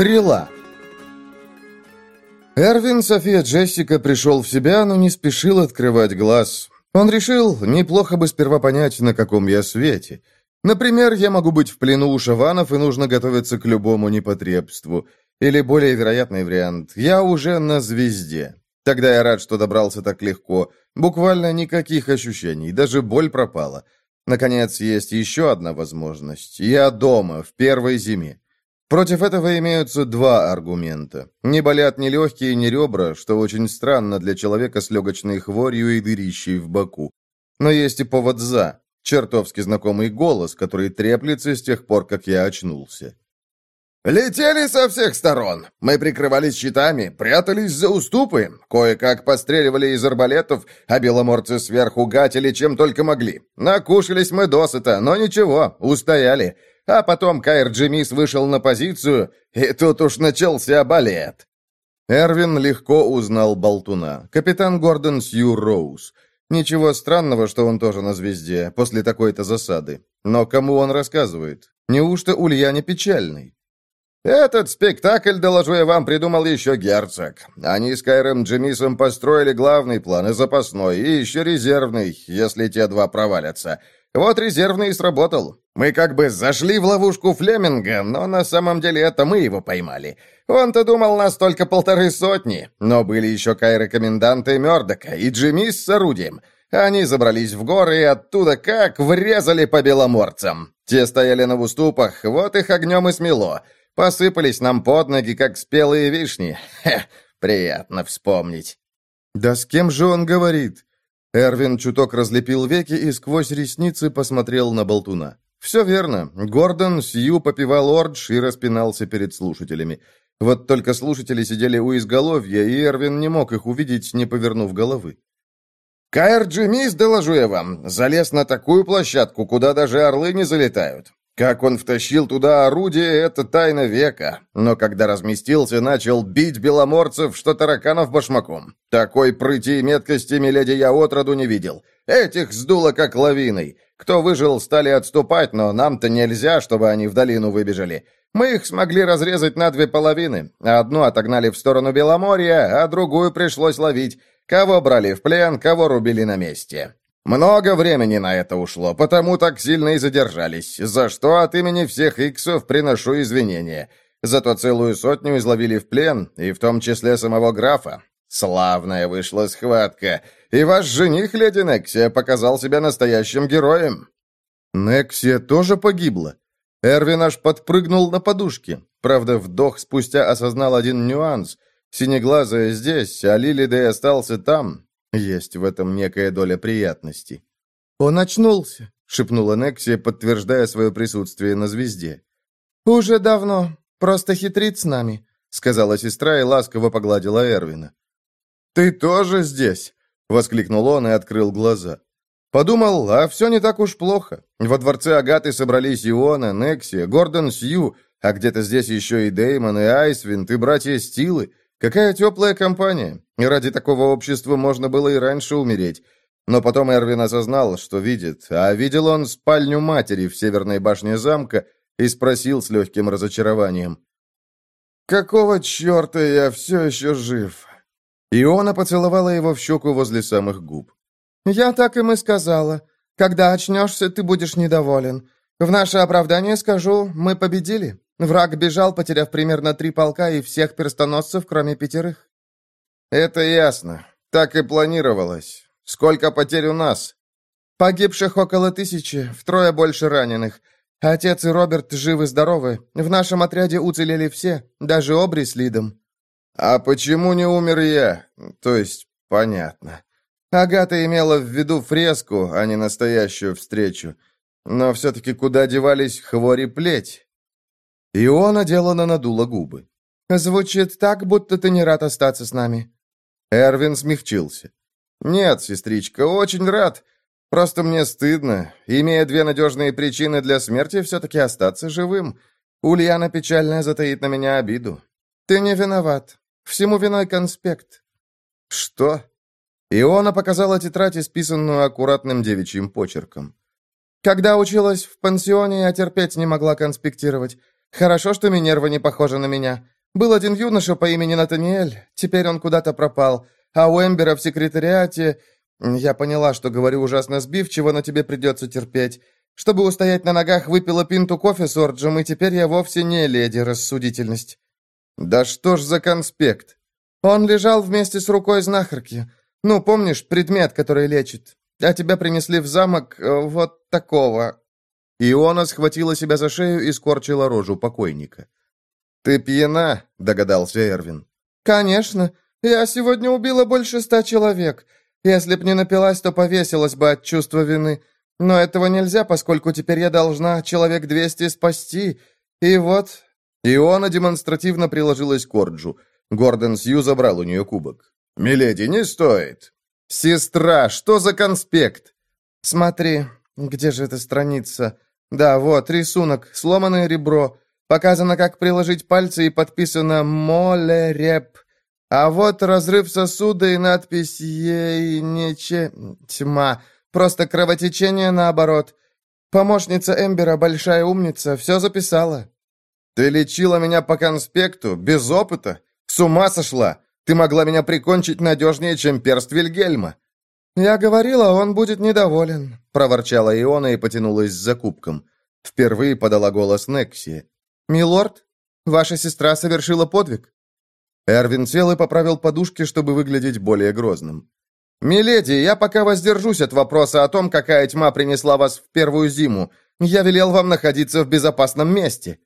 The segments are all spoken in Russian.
Стрела. Эрвин, София, Джессика пришел в себя, но не спешил открывать глаз. Он решил, неплохо бы сперва понять, на каком я свете. Например, я могу быть в плену у шаванов, и нужно готовиться к любому непотребству. Или более вероятный вариант, я уже на звезде. Тогда я рад, что добрался так легко. Буквально никаких ощущений, даже боль пропала. Наконец, есть еще одна возможность. Я дома, в первой зиме. Против этого имеются два аргумента. Не болят ни легкие, ни ребра, что очень странно для человека с легочной хворью и дырищей в боку. Но есть и повод «за». Чертовски знакомый голос, который треплется с тех пор, как я очнулся. «Летели со всех сторон. Мы прикрывались щитами, прятались за уступы, кое-как постреливали из арбалетов, а беломорцы сверху гатили чем только могли. Накушались мы досыта, но ничего, устояли. А потом Кайр Джимис вышел на позицию, и тут уж начался балет. Эрвин легко узнал Болтуна. Капитан Гордон Сью Роуз. Ничего странного, что он тоже на звезде, после такой-то засады. Но кому он рассказывает? Неужто Ульяне печальный? «Этот спектакль, доложу я вам, придумал еще герцог. Они с Кайром Джимисом построили главный план и запасной, и еще резервный, если те два провалятся. Вот резервный и сработал. Мы как бы зашли в ловушку Флеминга, но на самом деле это мы его поймали. Он-то думал нас только полторы сотни, но были еще кайры-коменданты Мёрдока и Джимис с орудием. Они забрались в горы и оттуда как врезали по беломорцам. Те стояли на уступах, вот их огнем и смело. Посыпались нам под ноги, как спелые вишни. Хе, приятно вспомнить. «Да с кем же он говорит?» Эрвин чуток разлепил веки и сквозь ресницы посмотрел на болтуна. «Все верно. Гордон Сью попивал ордж и распинался перед слушателями. Вот только слушатели сидели у изголовья, и Эрвин не мог их увидеть, не повернув головы. «Каэр Джимис, доложу я вам, залез на такую площадку, куда даже орлы не залетают. Как он втащил туда орудие, это тайна века. Но когда разместился, начал бить беломорцев, что тараканов башмаком. Такой прыти и меткости, миледи, я отроду не видел. Этих сдуло как лавиной. Кто выжил, стали отступать, но нам-то нельзя, чтобы они в долину выбежали. Мы их смогли разрезать на две половины. Одну отогнали в сторону Беломорья, а другую пришлось ловить. Кого брали в плен, кого рубили на месте. Много времени на это ушло, потому так сильно и задержались, за что от имени всех иксов приношу извинения. Зато целую сотню изловили в плен, и в том числе самого графа. Славная вышла схватка, и ваш жених, леди Нексия, показал себя настоящим героем». «Нексия тоже погибла?» Эрвин аж подпрыгнул на подушке. Правда, вдох спустя осознал один нюанс. Синеглазая здесь, а Лилидей остался там, есть в этом некая доля приятности. «Он очнулся», — шепнула Нексия, подтверждая свое присутствие на звезде. «Уже давно. Просто хитрит с нами», — сказала сестра и ласково погладила Эрвина. «Ты тоже здесь?» — воскликнул он и открыл глаза. Подумал, а все не так уж плохо. Во дворце Агаты собрались Иона, Нексия, Гордон Сью, а где-то здесь еще и Деймон, и Айсвинд, и братья Стилы. Какая теплая компания. И ради такого общества можно было и раньше умереть. Но потом Эрвин осознал, что видит, а видел он спальню матери в северной башне замка и спросил с легким разочарованием. «Какого черта я все еще жив?» Иона поцеловала его в щеку возле самых губ. «Я так им и сказала. Когда очнешься, ты будешь недоволен. В наше оправдание скажу, мы победили. Враг бежал, потеряв примерно три полка и всех перстоносцев, кроме пятерых. «Это ясно. Так и планировалось. Сколько потерь у нас?» «Погибших около тысячи, втрое больше раненых. Отец и Роберт живы-здоровы. В нашем отряде уцелели все, даже Обри с Лидом». «А почему не умер я? То есть, понятно. Агата имела в виду фреску, а не настоящую встречу. Но все-таки куда девались хвори плеть?» Иона делано надула губы. «Звучит так, будто ты не рад остаться с нами». Эрвин смягчился. «Нет, сестричка, очень рад. Просто мне стыдно. Имея две надежные причины для смерти, все-таки остаться живым. Ульяна печальная затаит на меня обиду». «Ты не виноват. Всему виной конспект». «Что?» Иона показала тетрадь, исписанную аккуратным девичьим почерком. «Когда училась в пансионе, я терпеть не могла конспектировать. Хорошо, что Минерва не похожа на меня. Был один юноша по имени Натаниэль, теперь он куда-то пропал. А у Эмбера в секретариате... Я поняла, что говорю ужасно сбивчиво, но тебе придется терпеть. Чтобы устоять на ногах, выпила пинту кофе с Орджем, и теперь я вовсе не леди рассудительность. Да что ж за конспект? Он лежал вместе с рукой знахарки. Ну, помнишь, предмет, который лечит. А тебя принесли в замок э, вот такого. Иона схватила себя за шею и скорчила рожу покойника. «Ты пьяна?» — догадался Эрвин. «Конечно. Я сегодня убила больше ста человек. Если б не напилась, то повесилась бы от чувства вины. Но этого нельзя, поскольку теперь я должна человек двести спасти. И вот...» Иона демонстративно приложилась к Орджу. Гордон Сью забрал у нее кубок. «Миледи, не стоит!» «Сестра, что за конспект?» «Смотри, где же эта страница?» «Да, вот, рисунок, сломанное ребро. Показано, как приложить пальцы и подписано «Молереп». А вот разрыв сосуда и надпись «Ей нече...» Тьма. Просто кровотечение наоборот. Помощница Эмбера, большая умница, все записала. «Ты лечила меня по конспекту, без опыта? С ума сошла? Ты могла меня прикончить надежнее, чем перст Вильгельма». «Я говорила, он будет недоволен», — проворчала Иона и потянулась за кубком. Впервые подала голос Некси. «Милорд, ваша сестра совершила подвиг». Эрвин сел и поправил подушки, чтобы выглядеть более грозным. «Миледи, я пока воздержусь от вопроса о том, какая тьма принесла вас в первую зиму. Я велел вам находиться в безопасном месте».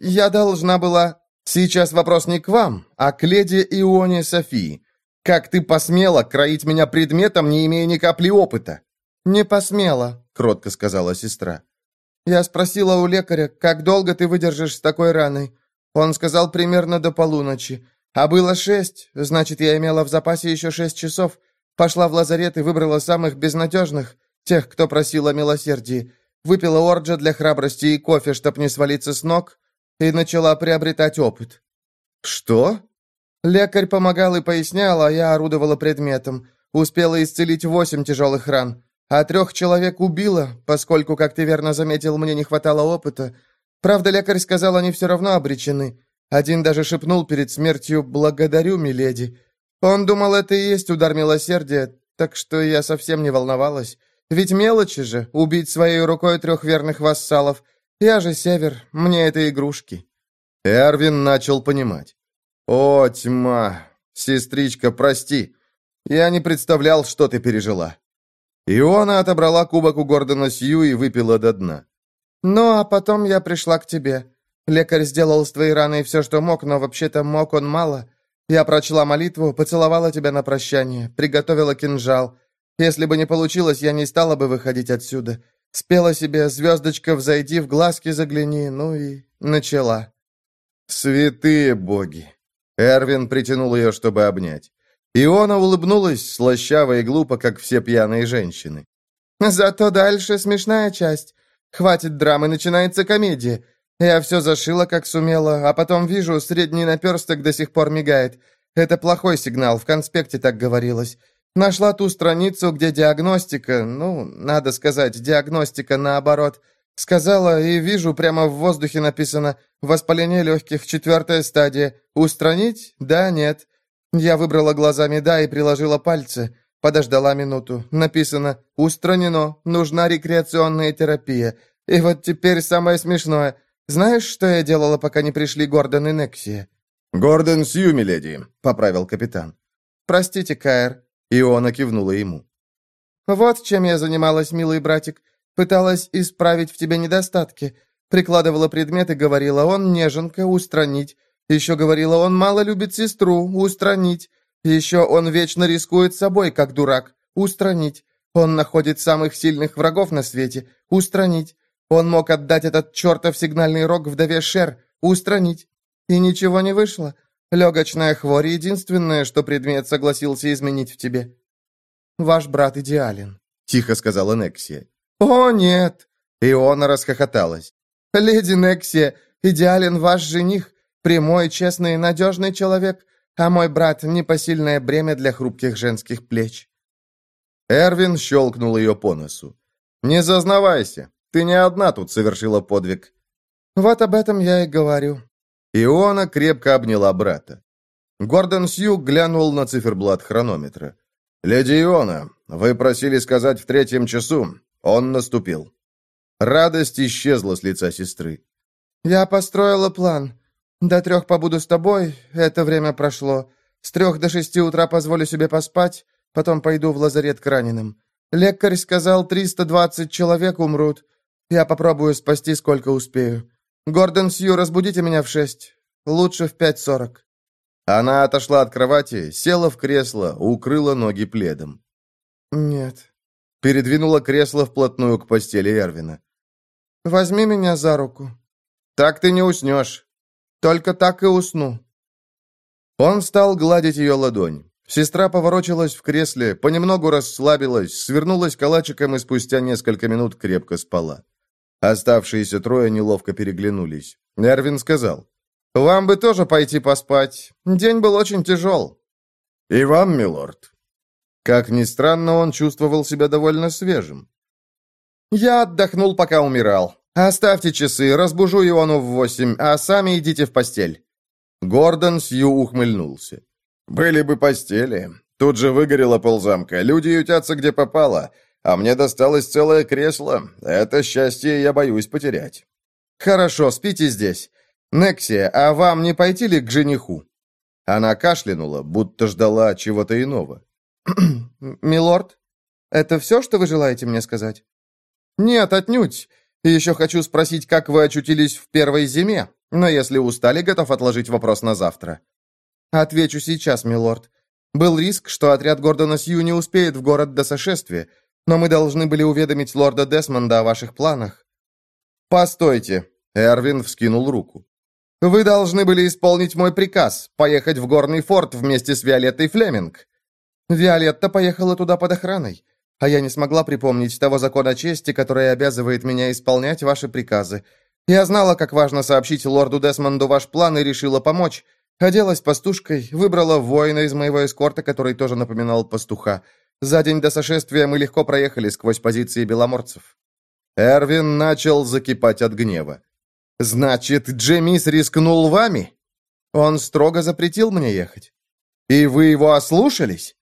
«Я должна была...» Сейчас вопрос не к вам, а к леди Ионе Софии. Как ты посмела кроить меня предметом, не имея ни капли опыта?» «Не посмела», — кротко сказала сестра. «Я спросила у лекаря, как долго ты выдержишь с такой раной. Он сказал примерно до полуночи. А было шесть, значит, я имела в запасе еще шесть часов. Пошла в лазарет и выбрала самых безнадежных, тех, кто просил о милосердии. Выпила орджа для храбрости и кофе, чтоб не свалиться с ног, и начала приобретать опыт». «Что?» Лекарь помогал и пояснял, а я орудовала предметом. Успела исцелить восемь тяжелых ран. А трех человек убила, поскольку, как ты верно заметил, мне не хватало опыта. Правда, лекарь сказал, они все равно обречены. Один даже шепнул перед смертью «Благодарю, миледи». Он думал, это и есть удар милосердия, так что я совсем не волновалась. Ведь мелочи же, убить своей рукой трех верных вассалов — я же север, мне это игрушки». Эрвин начал понимать. «О, тьма! Сестричка, прости. Я не представлял, что ты пережила». Иона отобрала кубок у Гордона Сью и выпила до дна. «Ну, а потом я пришла к тебе. Лекарь сделал с твоей раной все, что мог, но вообще-то мог он мало. Я прочла молитву, поцеловала тебя на прощание, приготовила кинжал. Если бы не получилось, я не стала бы выходить отсюда. Спела себе «Звездочка, взойди, в глазки загляни», ну и начала. «Святые боги!» Эрвин притянул ее, чтобы обнять. Иона улыбнулась, слащаво и глупо, как все пьяные женщины. «Зато дальше смешная часть. Хватит драмы, начинается комедия. Я все зашила, как сумела, а потом вижу, средний наперсток до сих пор мигает. Это плохой сигнал, в конспекте так говорилось. Нашла ту страницу, где диагностика, ну, надо сказать, диагностика наоборот. Сказала и вижу, прямо в воздухе написано «Воспаление легких, четвертая стадия. Устранить? Да, нет». Я выбрала глазами «да» и приложила пальцы. Подождала минуту. Написано «Устранено. Нужна рекреационная терапия». И вот теперь самое смешное. Знаешь, что я делала, пока не пришли Гордон и Нексия? «Гордон Сью, миледи», — поправил капитан. «Простите, Каэр. Иона кивнула ему. «Вот чем я занималась, милый братик. Пыталась исправить в тебе недостатки. Прикладывала предметы, говорила, он неженка, устранить. Еще говорила, он мало любит сестру, устранить. Еще он вечно рискует собой, как дурак, устранить. Он находит самых сильных врагов на свете, устранить. Он мог отдать этот чертов сигнальный рог вдове Шер, устранить. И ничего не вышло. Легочная хворь — единственное, что предмет согласился изменить в тебе. Ваш брат идеален», — тихо сказала Нексия. «О, нет!» — Иона расхохоталась. «Леди Нексия, идеален ваш жених, прямой, честный, надежный человек, а мой брат — непосильное бремя для хрупких женских плеч». Эрвин щелкнул ее по носу. «Не зазнавайся, ты не одна тут совершила подвиг». «Вот об этом я и говорю». Иона крепко обняла брата. Гордон Сью глянул на циферблат хронометра. «Леди Иона, вы просили сказать в третьем часу. Он наступил». Радость исчезла с лица сестры. «Я построила план. До трех побуду с тобой, это время прошло. С трех до шести утра позволю себе поспать, потом пойду в лазарет к раненым. Лекарь сказал, 320 человек умрут. Я попробую спасти, сколько успею. Гордон Сью, разбудите меня в шесть. Лучше в пять сорок». Она отошла от кровати, села в кресло, укрыла ноги пледом. «Нет». Передвинула кресло вплотную к постели Эрвина. «Возьми меня за руку». «Так ты не уснешь». «Только так и усну». Он стал гладить ее ладонь. Сестра поворочилась в кресле, понемногу расслабилась, свернулась калачиком и спустя несколько минут крепко спала. Оставшиеся трое неловко переглянулись. Эрвин сказал, «Вам бы тоже пойти поспать. День был очень тяжел». «И вам, милорд». Как ни странно, он чувствовал себя довольно свежим. «Я отдохнул, пока умирал. Оставьте часы, разбужу Иону в восемь, а сами идите в постель». Гордон Сью ухмыльнулся. «Были бы постели. Тут же выгорело ползамка, люди ютятся где попало, а мне досталось целое кресло. Это счастье я боюсь потерять». «Хорошо, спите здесь. Нексия, а вам не пойти ли к жениху?» Она кашлянула, будто ждала чего-то иного. «Милорд, это все, что вы желаете мне сказать?» «Нет, отнюдь. Еще хочу спросить, как вы очутились в первой зиме, но если устали, готов отложить вопрос на завтра». «Отвечу сейчас, милорд. Был риск, что отряд Гордона Сью не успеет в город до сошествия, но мы должны были уведомить лорда Десмонда о ваших планах». «Постойте», — Эрвин вскинул руку. «Вы должны были исполнить мой приказ, поехать в Горный форт вместе с Виолеттой Флеминг». «Виолетта поехала туда под охраной, а я не смогла припомнить того закона чести, который обязывает меня исполнять ваши приказы. Я знала, как важно сообщить лорду Десмонду ваш план и решила помочь, Оделась пастушкой, выбрала воина из моего эскорта, который тоже напоминал пастуха. За день до сошествия мы легко проехали сквозь позиции беломорцев. Эрвин начал закипать от гнева. «Значит, Джемис рискнул вами? Он строго запретил мне ехать. И вы его ослушались?»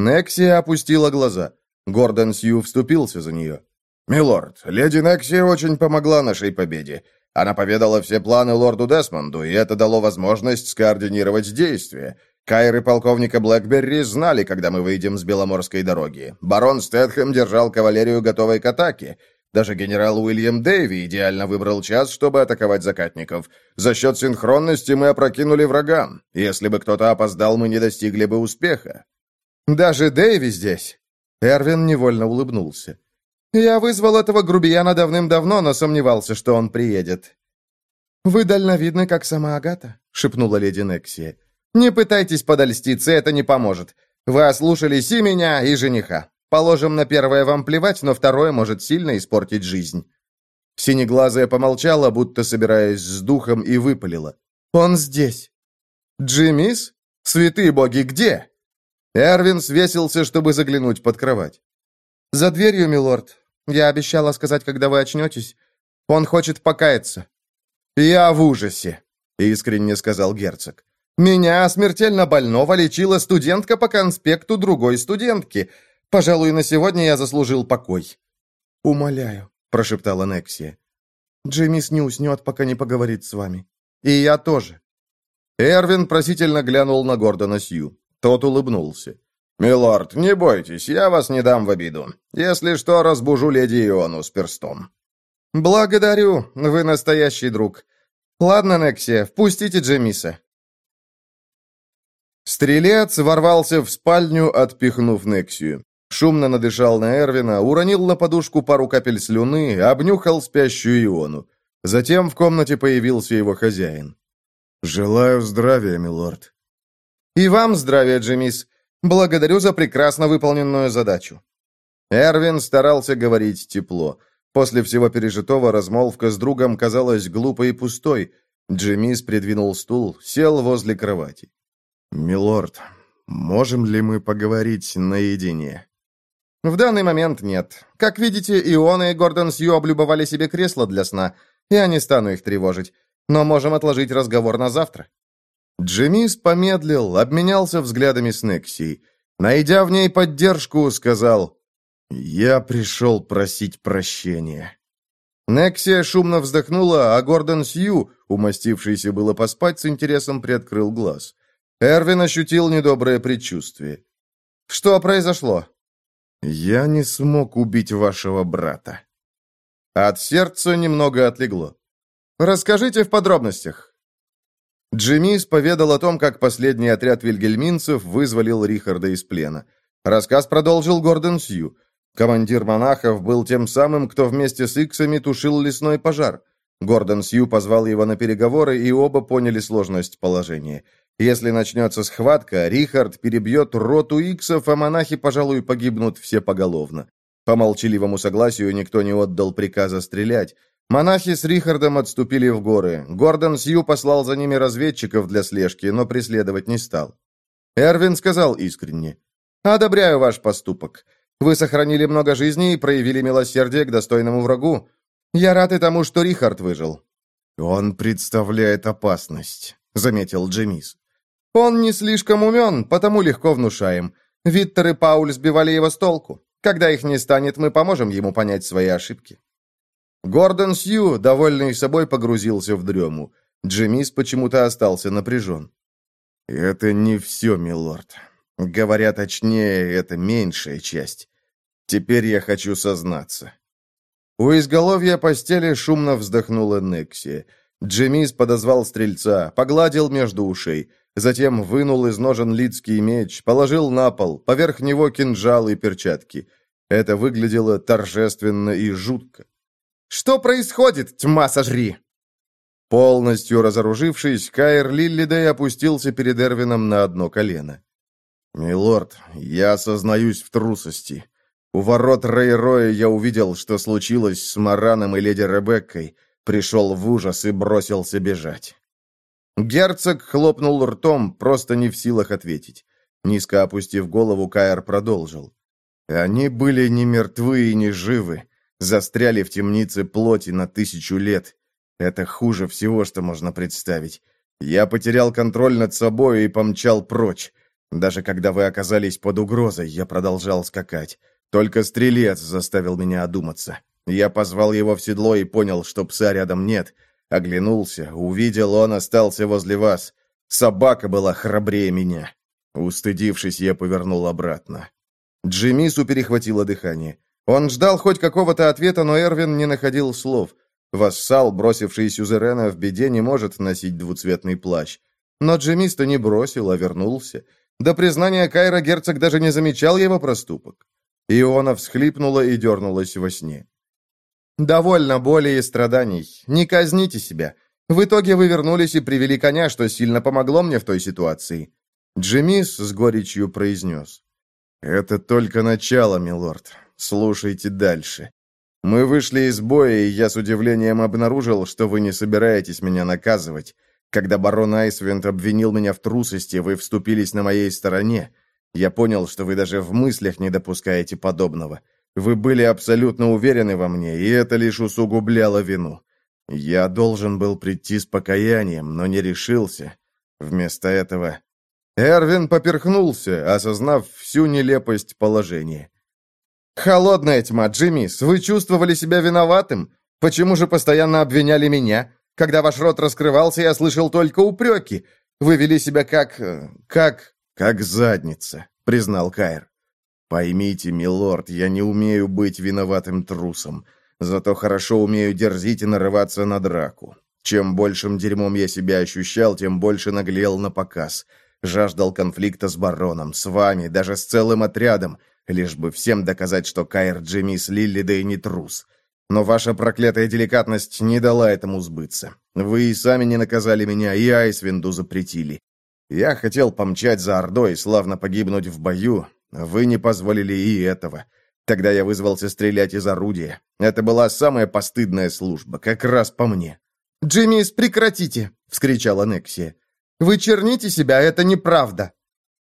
Нексия опустила глаза. Гордон Сью вступился за нее. «Милорд, леди Нексия очень помогла нашей победе. Она поведала все планы лорду Десмонду, и это дало возможность скоординировать действия. Кайр и полковника Блэкберри знали, когда мы выйдем с Беломорской дороги. Барон Стэтхэм держал кавалерию готовой к атаке. Даже генерал Уильям Дэйви идеально выбрал час, чтобы атаковать закатников. За счет синхронности мы опрокинули врага. Если бы кто-то опоздал, мы не достигли бы успеха. Даже Дэйви здесь. Эрвин невольно улыбнулся. Я вызвал этого грубияна давным-давно, но сомневался, что он приедет». «Вы дальновидны, как сама Агата», — шепнула леди Нексия. «Не пытайтесь подольститься, это не поможет. Вы ослушались и меня, и жениха. Положим, на первое вам плевать, но второе может сильно испортить жизнь». Синеглазая помолчала, будто собираясь с духом, и выпалила. «Он здесь». «Джиммис? Святые боги, где?» Эрвин свесился, чтобы заглянуть под кровать. «За дверью, милорд. Я обещала сказать, когда вы очнетесь. Он хочет покаяться». «Я в ужасе», — искренне сказал герцог. «Меня, смертельно больного, лечила студентка по конспекту другой студентки. Пожалуй, на сегодня я заслужил покой». «Умоляю», — прошептала Нексия. «Джеймис не уснет, пока не поговорит с вами. И я тоже». Эрвин просительно глянул на Гордона Сью. Тот улыбнулся. «Милорд, не бойтесь, я вас не дам в обиду. Если что, разбужу леди Иону с перстом». «Благодарю, вы настоящий друг. Ладно, Нексия, впустите Джемиса». Стрелец ворвался в спальню, отпихнув Нексию. Шумно надышал на Эрвина, уронил на подушку пару капель слюны, обнюхал спящую Иону. Затем в комнате появился его хозяин. «Желаю здравия, милорд». «И вам здравия, Джемис. Благодарю за прекрасно выполненную задачу». Эрвин старался говорить тепло. После всего пережитого размолвка с другом казалась глупой и пустой. Джемис придвинул стул, сел возле кровати. «Милорд, можем ли мы поговорить наедине?» «В данный момент нет. Как видите, Иона и Гордон Сью облюбовали себе кресло для сна. Я не стану их тревожить, но можем отложить разговор на завтра». Джемис помедлил, обменялся взглядами с Нексией. Найдя в ней поддержку, сказал, «Я пришел просить прощения». Нексия шумно вздохнула, а Гордон Сью, умастившийся было поспать, с интересом приоткрыл глаз. Эрвин ощутил недоброе предчувствие. «Что произошло?» «Я не смог убить вашего брата». От сердца немного отлегло. «Расскажите в подробностях». Джимис поведал о том, как последний отряд вильгельминцев вызволил Рихарда из плена. Рассказ продолжил Гордон Сью. Командир монахов был тем самым, кто вместе с Иксами тушил лесной пожар. Гордон Сью позвал его на переговоры, и оба поняли сложность положения. Если начнется схватка, Рихард перебьет роту Иксов, а монахи, пожалуй, погибнут все поголовно. По молчаливому согласию никто не отдал приказа стрелять. Монахи с Рихардом отступили в горы. Гордон Сью послал за ними разведчиков для слежки, но преследовать не стал. Эрвин сказал искренне, «Одобряю ваш поступок. Вы сохранили много жизней и проявили милосердие к достойному врагу. Я рад и тому, что Рихард выжил». «Он представляет опасность», — заметил Джемис. «Он не слишком умен, потому легко внушаем. Виттер и Пауль сбивали его с толку. Когда их не станет, мы поможем ему понять свои ошибки». Гордон Сью, довольный собой, погрузился в дрему. Джемис почему-то остался напряжен. «Это не все, милорд. Говоря точнее, это меньшая часть. Теперь я хочу сознаться». У изголовья постели шумно вздохнула Некси. Джемис подозвал стрельца, погладил между ушей, затем вынул из ножен лидский меч, положил на пол, поверх него кинжал и перчатки. Это выглядело торжественно и жутко. «Что происходит, тьма сожри!» Полностью разоружившись, Кайр Лиллидей опустился перед Эрвином на одно колено. «Милорд, я осознаюсь в трусости. У ворот Рейроя я увидел, что случилось с Мараном и леди Ребеккой, пришел в ужас и бросился бежать. Герцог хлопнул ртом, просто не в силах ответить. Низко опустив голову, Каэр продолжил. Они были не мертвы и не живы, застряли в темнице плоти на тысячу лет. Это хуже всего, что можно представить. Я потерял контроль над собой и помчал прочь. Даже когда вы оказались под угрозой, я продолжал скакать. Только стрелец заставил меня одуматься. Я позвал его в седло и понял, что пса рядом нет. Оглянулся, увидел, он остался возле вас. Собака была храбрее меня. Устыдившись, я повернул обратно. Джимису перехватило дыхание. Он ждал хоть какого-то ответа, но Эрвин не находил слов. Вассал, бросивший Сюзерена в беде, не может носить двуцветный плащ. Но Джимис-то не бросил, а вернулся. До признания Кайра герцог даже не замечал его проступок. Иона всхлипнула и дернулась во сне. «Довольно боли и страданий. Не казните себя. В итоге вы вернулись и привели коня, что сильно помогло мне в той ситуации». Джемис с горечью произнес. «Это только начало, милорд. Слушайте дальше. Мы вышли из боя, и я с удивлением обнаружил, что вы не собираетесь меня наказывать. Когда барон Айсвент обвинил меня в трусости, вы вступились на моей стороне. Я понял, что вы даже в мыслях не допускаете подобного. Вы были абсолютно уверены во мне, и это лишь усугубляло вину. Я должен был прийти с покаянием, но не решился. Вместо этого... Эрвин поперхнулся, осознав всю нелепость положения. «Холодная тьма, Джиммис, вы чувствовали себя виноватым? Почему же постоянно обвиняли меня? Когда ваш рот раскрывался, я слышал только упреки. Вы вели себя как... Э, как... «Как задница», — признал Кайр. «Поймите, милорд, я не умею быть виноватым трусом, зато хорошо умею дерзить и нарываться на драку. Чем большим дерьмом я себя ощущал, тем больше наглел на показ. Жаждал конфликта с бароном, с вами, даже с целым отрядом, лишь бы всем доказать, что Кайр Джемис Лилли да и не трус. Но ваша проклятая деликатность не дала этому сбыться. Вы и сами не наказали меня, и Айсвинду запретили. Я хотел помчать за Ордой, славно погибнуть в бою. Вы не позволили и этого. Тогда я вызвался стрелять из орудия. Это была самая постыдная служба, как раз по мне. «Джиммис, прекратите!» — вскричала Нексия. «Вы черните себя, это неправда!»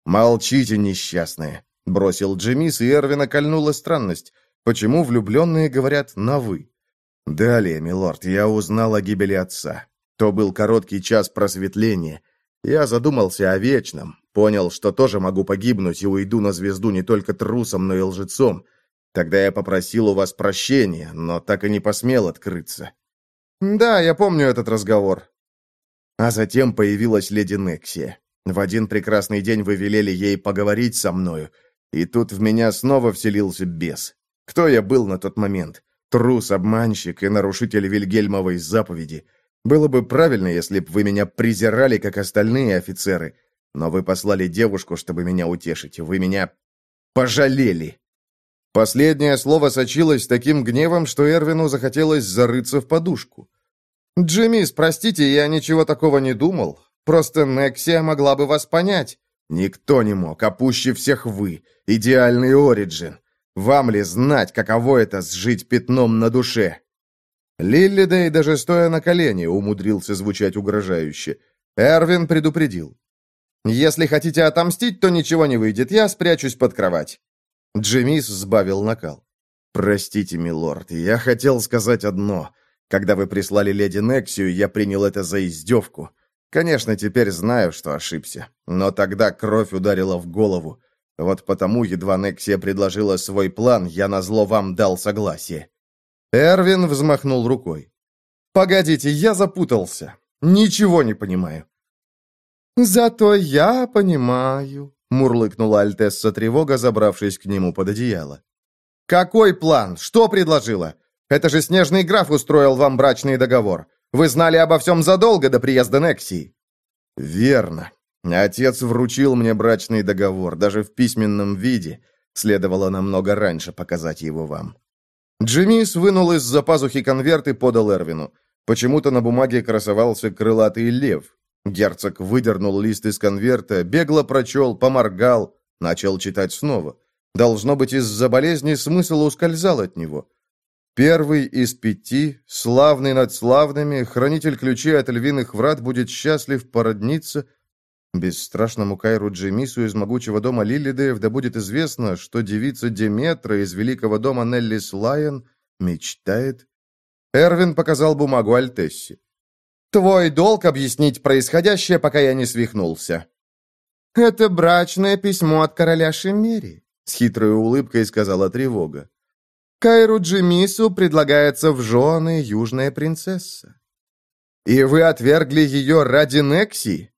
«Молчите, несчастные!» — бросил Джиммис, и Эрвина кольнула странность. Почему влюбленные говорят «на вы»? Далее, милорд, я узнал о гибели отца. То был короткий час просветления. Я задумался о вечном, понял, что тоже могу погибнуть и уйду на звезду не только трусом, но и лжецом. Тогда я попросил у вас прощения, но так и не посмел открыться. Да, я помню этот разговор. А затем появилась леди Нексия. В один прекрасный день вы велели ей поговорить со мною, и тут в меня снова вселился бес. Кто я был на тот момент? Трус, обманщик и нарушитель Вильгельмовой заповеди. Было бы правильно, если бы вы меня презирали, как остальные офицеры, но вы послали девушку, чтобы меня утешить. Вы меня пожалели. Последнее слово сочилось таким гневом, что Эрвину захотелось зарыться в подушку. «Джиммис, простите, я ничего такого не думал. Просто Нексия могла бы вас понять». «Никто не мог, а пуще всех вы. Идеальный Ориджин. Вам ли знать, каково это сжить пятном на душе?» Лиллидей, даже стоя на колене, умудрился звучать угрожающе. Эрвин предупредил. «Если хотите отомстить, то ничего не выйдет. Я спрячусь под кровать». Джемис сбавил накал. «Простите, милорд, я хотел сказать одно. Когда вы прислали леди Нексию, я принял это за издевку. Конечно, теперь знаю, что ошибся. Но тогда кровь ударила в голову. Вот потому, едва Нексия предложила свой план, я назло вам дал согласие». Эрвин взмахнул рукой. «Погодите, я запутался. Ничего не понимаю». «Зато я понимаю», — мурлыкнула Альтесса тревога, забравшись к нему под одеяло. «Какой план? Что предложила? Это же снежный граф устроил вам брачный договор. Вы знали обо всем задолго до приезда Нексии». «Верно. Отец вручил мне брачный договор, даже в письменном виде. Следовало намного раньше показать его вам». Джимис вынул из-за пазухи конверт и подал Эрвину. Почему-то на бумаге красовался крылатый лев. Герцог выдернул лист из конверта, бегло прочел, поморгал, начал читать снова. Должно быть, из-за болезни смысл ускользал от него. Первый из пяти, славный над славными, хранитель ключей от львиных врат будет счастлив породниться — Бесстрашному Кайру Джемису из могучего дома Лилидеев да будет известно, что девица Деметра из великого дома Неллис Лайон мечтает. Эрвин показал бумагу Альтесси. «Твой долг объяснить происходящее, пока я не свихнулся». «Это брачное письмо от короля Шемери», — с хитрой улыбкой сказала тревога. «Кайру Джемису предлагается в жены южная принцесса». «И вы отвергли ее ради Некси?»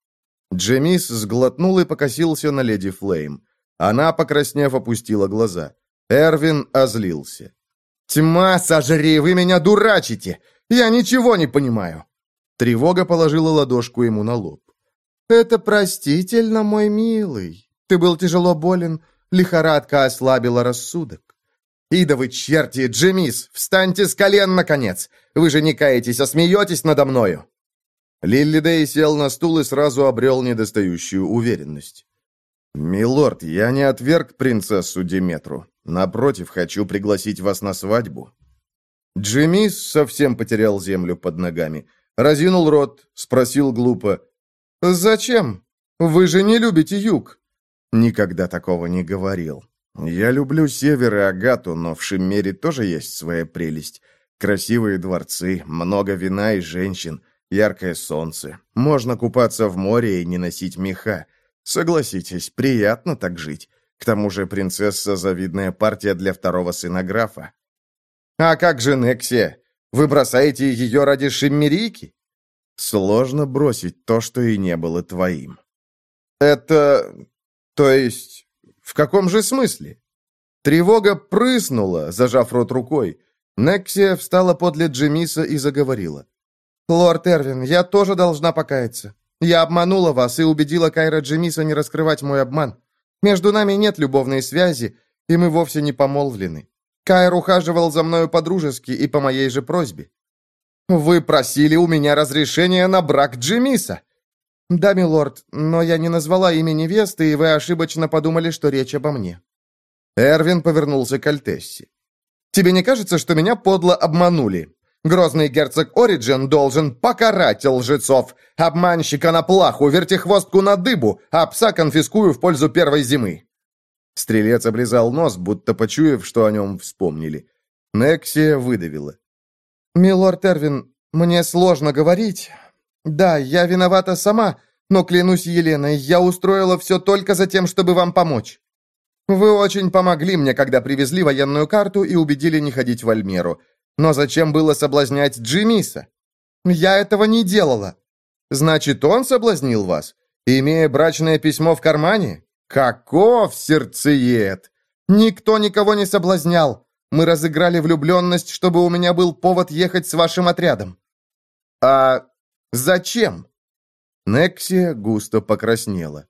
Джемис сглотнул и покосился на леди Флейм. Она, покраснев, опустила глаза. Эрвин озлился. «Тьма, сожри, вы меня дурачите! Я ничего не понимаю!» Тревога положила ладошку ему на лоб. «Это простительно, мой милый. Ты был тяжело болен, лихорадка ослабила рассудок. «Ида вы черти, Джемис, встаньте с колен, наконец! Вы же не каетесь, а смеетесь надо мною!» Лиллидей сел на стул и сразу обрел недостающую уверенность. «Милорд, я не отверг принцессу Диметру. Напротив, хочу пригласить вас на свадьбу». Джимис совсем потерял землю под ногами. Разинул рот, спросил глупо. «Зачем? Вы же не любите юг». Никогда такого не говорил. Я люблю север и Агату, но в Шиммере тоже есть своя прелесть. Красивые дворцы, много вина и женщин. Яркое солнце. Можно купаться в море и не носить меха. Согласитесь, приятно так жить. К тому же принцесса – завидная партия для второго сына графа. А как же Нексия? Вы бросаете ее ради Шиммерийки? Сложно бросить то, что и не было твоим. Это... то есть... В каком же смысле? Тревога прыснула, зажав рот рукой. Нексия встала подле Джемиса и заговорила. «Лорд Эрвин, я тоже должна покаяться. Я обманула вас и убедила Кайра Джемиса не раскрывать мой обман. Между нами нет любовной связи, и мы вовсе не помолвлены. Кайр ухаживал за мною по-дружески и по моей же просьбе». «Вы просили у меня разрешения на брак Джемиса?» «Да, милорд, но я не назвала имя невесты, и вы ошибочно подумали, что речь обо мне». Эрвин повернулся к Альтессе. «Тебе не кажется, что меня подло обманули? Грозный герцог Ориджин должен покарать лжецов, обманщика на плаху, вертихвостку на дыбу, а пса конфискую в пользу первой зимы». Стрелец облизал нос, будто почуяв, что о нем вспомнили. Нексия выдавила. «Милорд Эрвин, мне сложно говорить. Да, я виновата сама, но, клянусь Еленой, я устроила все только за тем, чтобы вам помочь. Вы очень помогли мне, когда привезли военную карту и убедили не ходить в Альмеру. Но зачем было соблазнять Джимиса? Я этого не делала. Значит, он соблазнил вас, имея брачное письмо в кармане? Каков сердцеед! Никто никого не соблазнял. Мы разыграли влюбленность, чтобы у меня был повод ехать с вашим отрядом. А зачем? Нексия густо покраснела.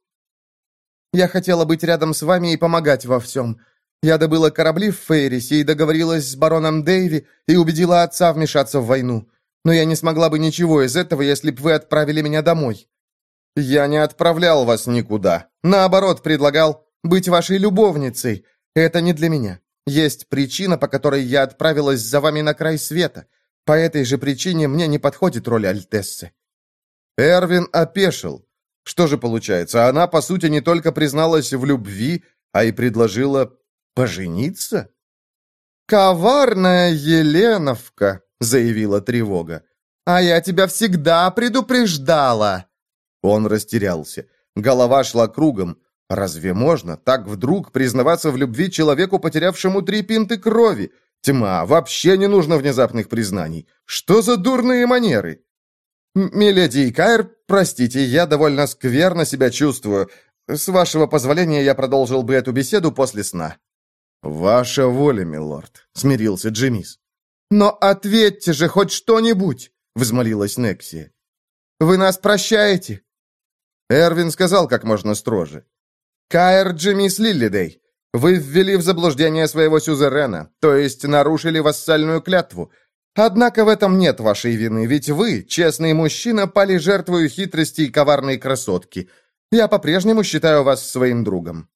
Я хотела быть рядом с вами и помогать во всем. Я добыла корабли в Фейрисе и договорилась с бароном Дэйви и убедила отца вмешаться в войну. Но я не смогла бы ничего из этого, если бы вы отправили меня домой. Я не отправлял вас никуда. Наоборот, предлагал быть вашей любовницей. Это не для меня. Есть причина, по которой я отправилась за вами на край света. По этой же причине мне не подходит роль Альтессы». Эрвин опешил. Что же получается, она, по сути, не только призналась в любви, а и предложила пожениться? «Коварная Еленовка», — заявила тревога. «А я тебя всегда предупреждала!» Он растерялся. Голова шла кругом. Разве можно так вдруг признаваться в любви человеку, потерявшему три пинты крови? Тьма, вообще не нужно внезапных признаний. Что за дурные манеры? «Миледи и Кайр, простите, я довольно скверно себя чувствую. С вашего позволения я продолжил бы эту беседу после сна». «Ваша воля, милорд», — смирился Джимис. «Но ответьте же хоть что-нибудь», — взмолилась Некси. «Вы нас прощаете?» Эрвин сказал как можно строже. «Кайр Джимис Лиллидей, вы ввели в заблуждение своего сюзерена, то есть нарушили вассальную клятву. Однако в этом нет вашей вины, ведь вы, честный мужчина, пали жертвою хитрости и коварной красотки. Я по-прежнему считаю вас своим другом».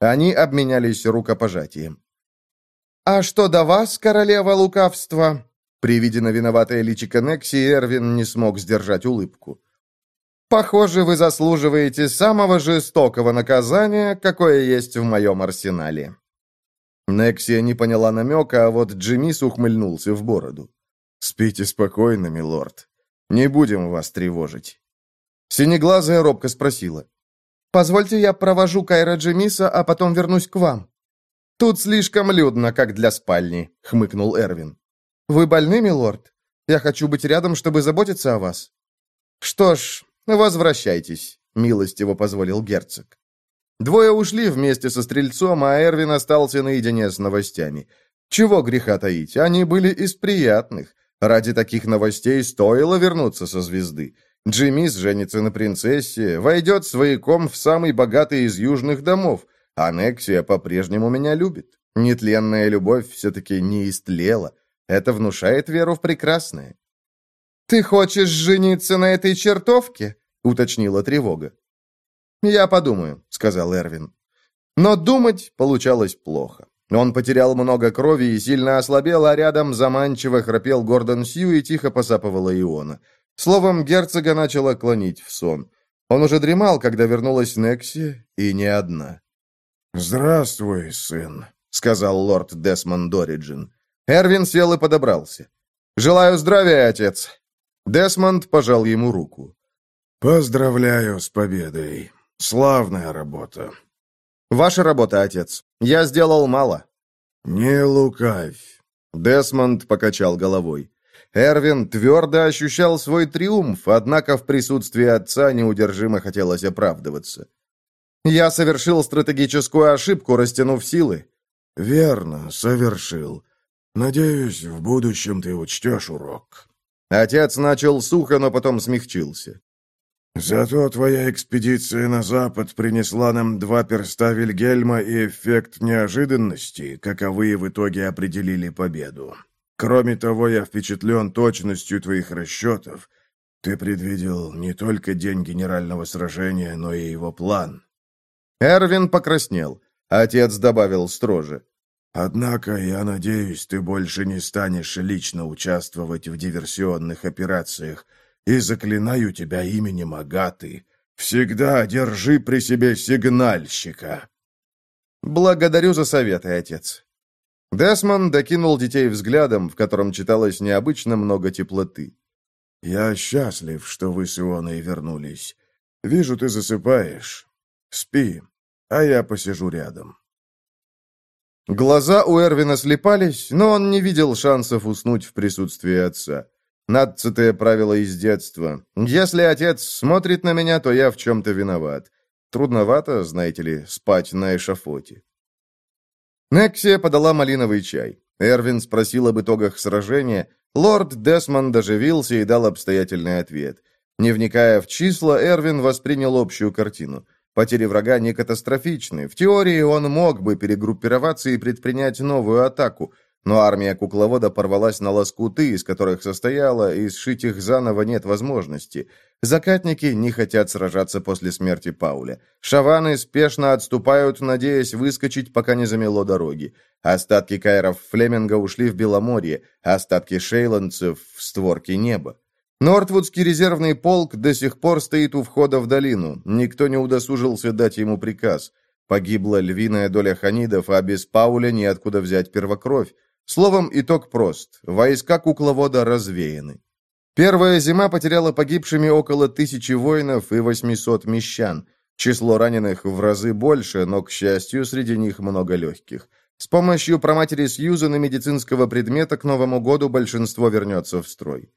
Они обменялись рукопожатием. «А что до вас, королева лукавства?» При виде на виноватое личико Некси Эрвин не смог сдержать улыбку. «Похоже, вы заслуживаете самого жестокого наказания, какое есть в моем арсенале». Нексия не поняла намека, а вот Джимис ухмыльнулся в бороду. «Спите спокойно, милорд. Не будем вас тревожить». Синеглазая робко спросила. «Позвольте, я провожу Кайра Джемиса, а потом вернусь к вам». «Тут слишком людно, как для спальни», — хмыкнул Эрвин. «Вы больны, милорд? Я хочу быть рядом, чтобы заботиться о вас». «Что ж, возвращайтесь», — милостиво позволил герцог. Двое ушли вместе со стрельцом, а Эрвин остался наедине с новостями. Чего греха таить, они были из приятных. Ради таких новостей стоило вернуться со звезды. Джимис женится на принцессе, войдет свояком в самый богатый из южных домов. Анексия по-прежнему меня любит. Нетленная любовь все-таки не истлела. Это внушает веру в прекрасное. «Ты хочешь жениться на этой чертовке?» — уточнила тревога. «Я подумаю», — сказал Эрвин. Но думать получалось плохо. Он потерял много крови и сильно ослабел, а рядом заманчиво храпел Гордон Сью и тихо посапывала Иона. Словом, герцога начала клонить в сон. Он уже дремал, когда вернулась Некси, и не одна. «Здравствуй, сын», — сказал лорд Десмонд Дориджин. Эрвин сел и подобрался. «Желаю здравия, отец!» Десмонд пожал ему руку. «Поздравляю с победой. Славная работа. «Ваша работа, отец. Я сделал мало». «Не лукавь». Десмонд покачал головой. Эрвин твердо ощущал свой триумф, однако в присутствии отца неудержимо хотелось оправдываться. «Я совершил стратегическую ошибку, растянув силы». «Верно, совершил. Надеюсь, в будущем ты учтешь урок». Отец начал сухо, но потом смягчился. Зато твоя экспедиция на запад принесла нам два перста Вильгельма и эффект неожиданности, каковые в итоге определили победу. Кроме того, я впечатлен точностью твоих расчетов. Ты предвидел не только день генерального сражения, но и его план». Эрвин покраснел. Отец добавил строже. «Однако, я надеюсь, ты больше не станешь лично участвовать в диверсионных операциях, и заклинаю тебя именем Агаты, всегда держи при себе сигнальщика». «Благодарю за советы, отец». Десмон докинул детей взглядом, в котором читалось необычно много теплоты. «Я счастлив, что вы с Ионой вернулись. Вижу, ты засыпаешь. Спи, а я посижу рядом». Глаза у Эрвина слепались, но он не видел шансов уснуть в присутствии отца. Надцатое правило из детства. Если отец смотрит на меня, то я в чем-то виноват. Трудновато, знаете ли, спать на эшафоте. Нексия подала малиновый чай. Эрвин спросил об итогах сражения. Лорд Десмонд оживился и дал обстоятельный ответ. Не вникая в числа, Эрвин воспринял общую картину. Потери врага не катастрофичны. В теории он мог бы перегруппироваться и предпринять новую атаку, но армия кукловода порвалась на лоскуты, из которых состояла, и сшить их заново нет возможности. Закатники не хотят сражаться после смерти Пауля. Шаваны спешно отступают, надеясь выскочить, пока не замело дороги. Остатки кайров Флеминга ушли в Беломорье, остатки шейландцев в створке неба. Нортвудский резервный полк до сих пор стоит у входа в долину. Никто не удосужился дать ему приказ. Погибла львиная доля ханидов, а без Пауля неоткуда взять первокровь. Словом, итог прост. Войска кукловода развеяны. Первая зима потеряла погибшими около тысячи воинов и 800 мещан. Число раненых в разы больше, но, к счастью, среди них много легких. С помощью проматери Сьюзан и медицинского предмета к Новому году большинство вернется в строй.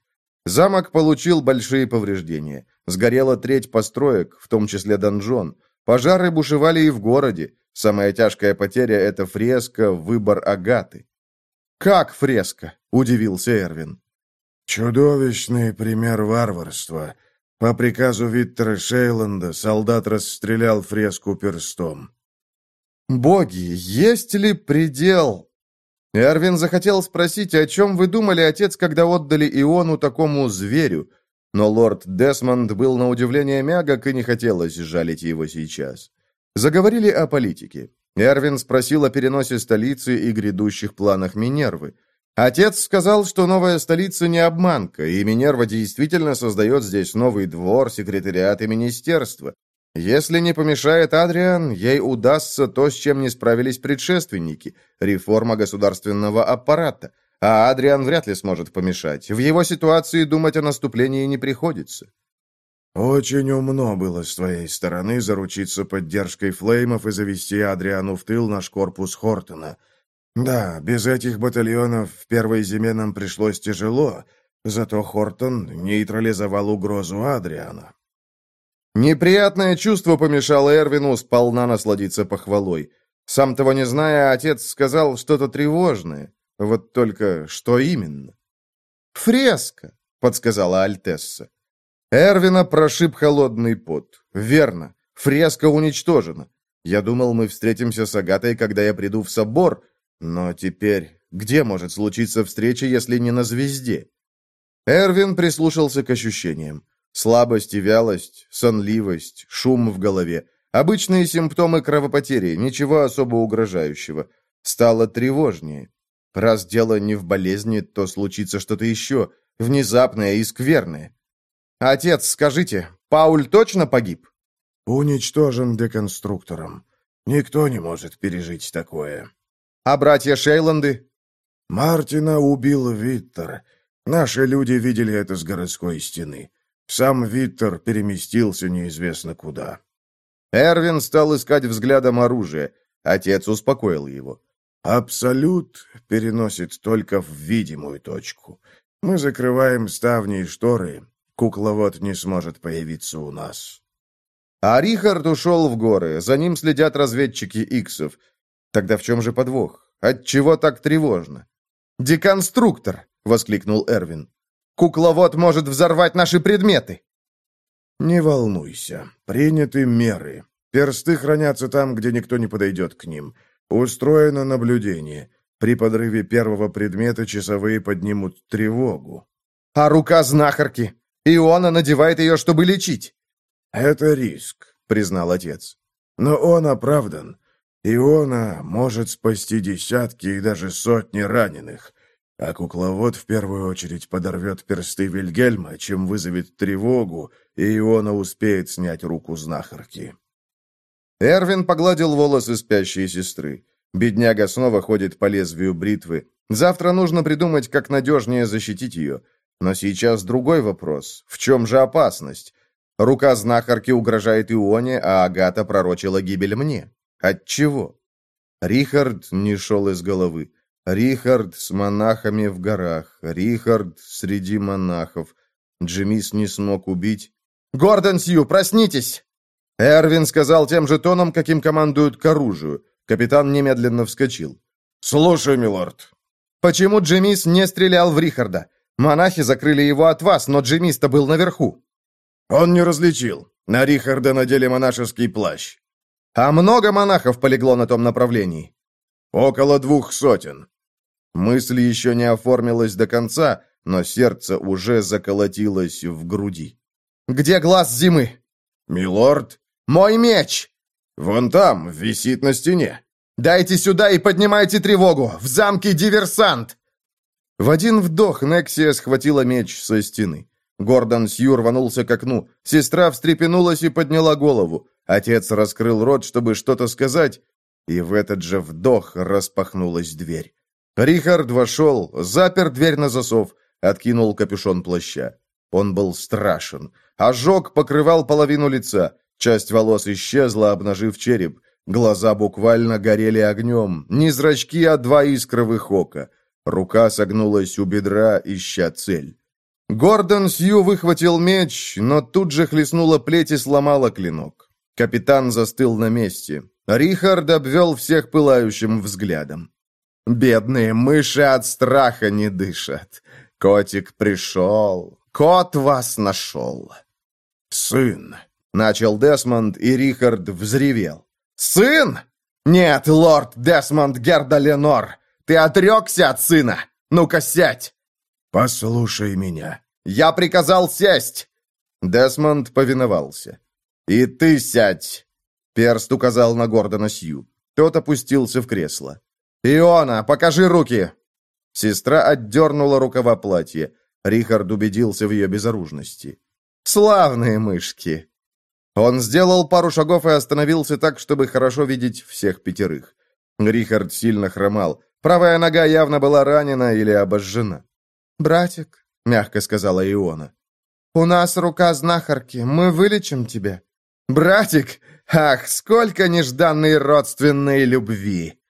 Замок получил большие повреждения. Сгорела треть построек, в том числе донжон. Пожары бушевали и в городе. Самая тяжкая потеря – это фреска «Выбор Агаты». «Как фреска?» – удивился Эрвин. «Чудовищный пример варварства. По приказу Виттера Шейланда солдат расстрелял фреску перстом». «Боги, есть ли предел Эрвин захотел спросить, о чем вы думали, отец, когда отдали Иону такому зверю, но лорд Десмонд был на удивление мягок и не хотелось жалить его сейчас. Заговорили о политике. Эрвин спросил о переносе столицы и грядущих планах Минервы. Отец сказал, что новая столица не обманка, и Минерва действительно создает здесь новый двор, секретариат и министерство. Если не помешает Адриан, ей удастся то, с чем не справились предшественники – реформа государственного аппарата. А Адриан вряд ли сможет помешать. В его ситуации думать о наступлении не приходится. «Очень умно было с твоей стороны заручиться поддержкой флеймов и завести Адриану в тыл наш корпус Хортона. Да, без этих батальонов в первой зиме нам пришлось тяжело, зато Хортон нейтрализовал угрозу Адриана. Неприятное чувство помешало Эрвину сполна насладиться похвалой. Сам того не зная, отец сказал что-то тревожное. Вот только что именно? «Фреска», — подсказала Альтесса. Эрвина прошиб холодный пот. «Верно, фреска уничтожена. Я думал, мы встретимся с Агатой, когда я приду в собор, но теперь где может случиться встреча, если не на звезде?» Эрвин прислушался к ощущениям. Слабость и вялость, сонливость, шум в голове. Обычные симптомы кровопотери, ничего особо угрожающего. Стало тревожнее. Раз дело не в болезни, то случится что-то еще, внезапное и скверное. «Отец, скажите, Пауль точно погиб?» «Уничтожен деконструктором. Никто не может пережить такое». «А братья Шейланды?» «Мартина убил Виттер. Наши люди видели это с городской стены. Сам Виттер переместился неизвестно куда. Эрвин стал искать взглядом оружие. Отец успокоил его. «Абсолют переносит только в видимую точку. Мы закрываем ставни и шторы. Кукловод не сможет появиться у нас». А Рихард ушел в горы. За ним следят разведчики Иксов. Тогда в чем же подвох? Отчего так тревожно? «Деконструктор!» — воскликнул Эрвин. Кукловод может взорвать наши предметы!» «Не волнуйся. Приняты меры. Персты хранятся там, где никто не подойдет к ним. Устроено наблюдение. При подрыве первого предмета часовые поднимут тревогу». «А рука знахарки? Иона надевает ее, чтобы лечить». «Это риск», — признал отец. «Но он оправдан. Иона может спасти десятки и даже сотни раненых. А кукловод в первую очередь подорвет персты Вильгельма, чем вызовет тревогу, и Иона успеет снять руку знахарки. Эрвин погладил волосы спящей сестры. Бедняга снова ходит по лезвию бритвы. Завтра нужно придумать, как надежнее защитить ее. Но сейчас другой вопрос. В чем же опасность? Рука знахарки угрожает Ионе, а Агата пророчила гибель мне. От чего? Рихард не шел из головы. Рихард с монахами в горах. Рихард среди монахов. Джимис не смог убить. «Гордон Сью, проснитесь!» Эрвин сказал тем же тоном, каким командуют к оружию. Капитан немедленно вскочил. «Слушай, милорд». «Почему Джимис не стрелял в Рихарда? Монахи закрыли его от вас, но Джимис-то был наверху». «Он не различил. На Рихарда надели монашеский плащ». «А много монахов полегло на том направлении?» «Около двух сотен». Мысль еще не оформилась до конца, но сердце уже заколотилось в груди. «Где глаз зимы?» «Милорд?» «Мой меч!» «Вон там, висит на стене». «Дайте сюда и поднимайте тревогу! В замке диверсант!» В один вдох Нексия схватила меч со стены. Гордон Сью рванулся к окну. Сестра встрепенулась и подняла голову. Отец раскрыл рот, чтобы что-то сказать, и в этот же вдох распахнулась дверь. Рихард вошел, запер дверь на засов, откинул капюшон плаща. Он был страшен. Ожог покрывал половину лица. Часть волос исчезла, обнажив череп. Глаза буквально горели огнем. Не зрачки, а два искровых ока. Рука согнулась у бедра, ища цель. Гордон Сью выхватил меч, но тут же хлестнула плеть и сломала клинок. Капитан застыл на месте. Рихард обвел всех пылающим взглядом. «Бедные мыши от страха не дышат. Котик пришел. Кот вас нашел». «Сын!» — начал Десмонд, и Рихард взревел. «Сын? Нет, лорд Десмонд Герда Ленор, ты отрекся от сына! Ну-ка, сядь!» «Послушай меня». «Я приказал сесть!» Десмонд повиновался. «И ты сядь!» Перст указал на Гордона Сью. Тот опустился в кресло. «Иона, покажи руки!» Сестра отдернула рукава платья. Рихард убедился в ее безоружности. «Славные мышки!» Он сделал пару шагов и остановился так, чтобы хорошо видеть всех пятерых. Рихард сильно хромал. Правая нога явно была ранена или обожжена. «Братик», — мягко сказала Иона, — «у нас рука знахарки, мы вылечим тебя». «Братик? Ах, сколько нежданной родственной любви!»